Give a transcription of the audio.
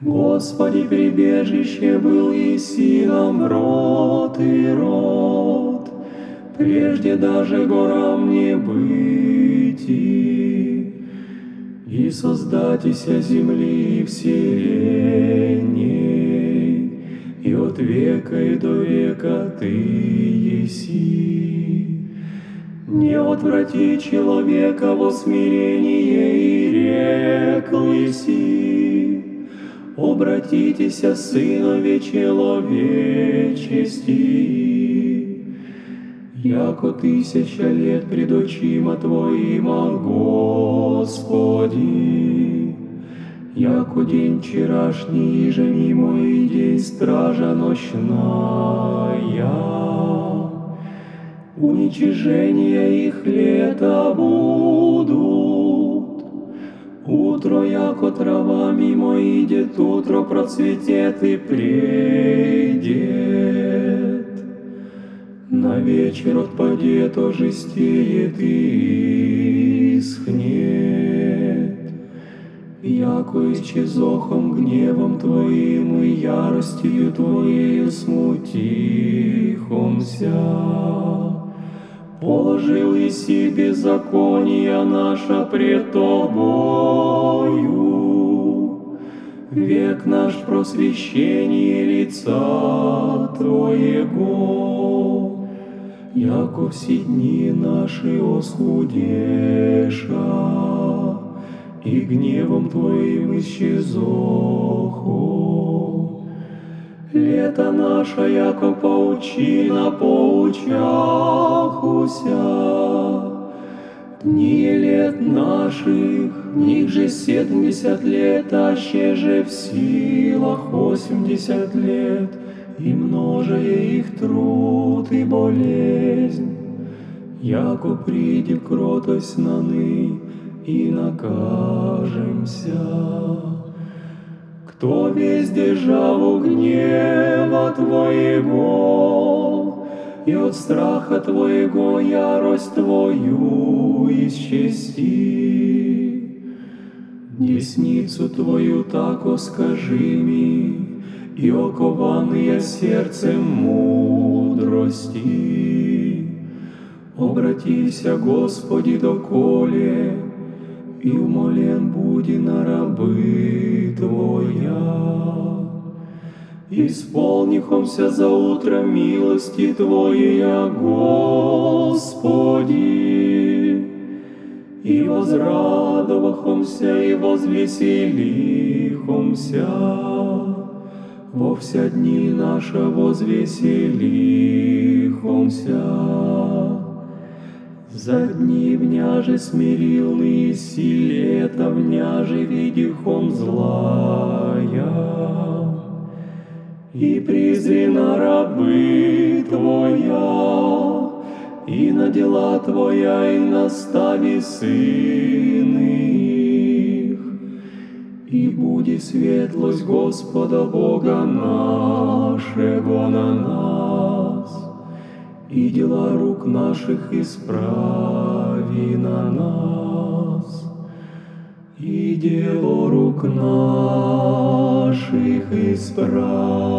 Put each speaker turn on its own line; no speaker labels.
Господи, прибежище был и силам рот и род, Прежде даже горам не быти, И создатися земли и вселенной, И от века и до века Ты еси. Не отврати человека во смирение и рек лыси, Обратитесь, сынове человечести, Яко тысяча лет пред очима Твоима, Господи, Яко день вчерашний, же мимо и день стража ночная, уничижения их лета будут. Утро, яко трава мимо идет, утро процветет и придет. На вечер отпадет, ожестеет и исхнет. Яко исчезохом гневом Твоим и яростью Твоею смутихомся положил и себе беззакония наша пред Тобою. Век наш просвещение лица Твоего, яко все дни наши осхудеша, и гневом Твоим исчезоху. Лето наше, яко паучина поучахуся. Дни лет наших, них же семьдесят лет, а ще же в силах восемьдесят лет, и множая их труд и болезнь, яко приди кротость на ны и накажемся. Кто весь державу гнева Твоего, и от страха Твоего ярость Твою исчести. Десницу Твою так скажи ми, и окованные сердцем мудрости. Обратися, Господи, доколе, и умолен буди на рабы Твоя. Исполнихомся за утро милости Твоя, Господи, и возрадовахомся, и возвеселихомся, во вся дни наши возвеселихомся. За дни вняже смирил и лета вняже видихом злая. И презрена рабы Твоя, и на дела Твоя, и настави сын их. И буди светлость Господа Бога нашего на нас, и дела рук наших исправи на нас, и дело рук наших исправи.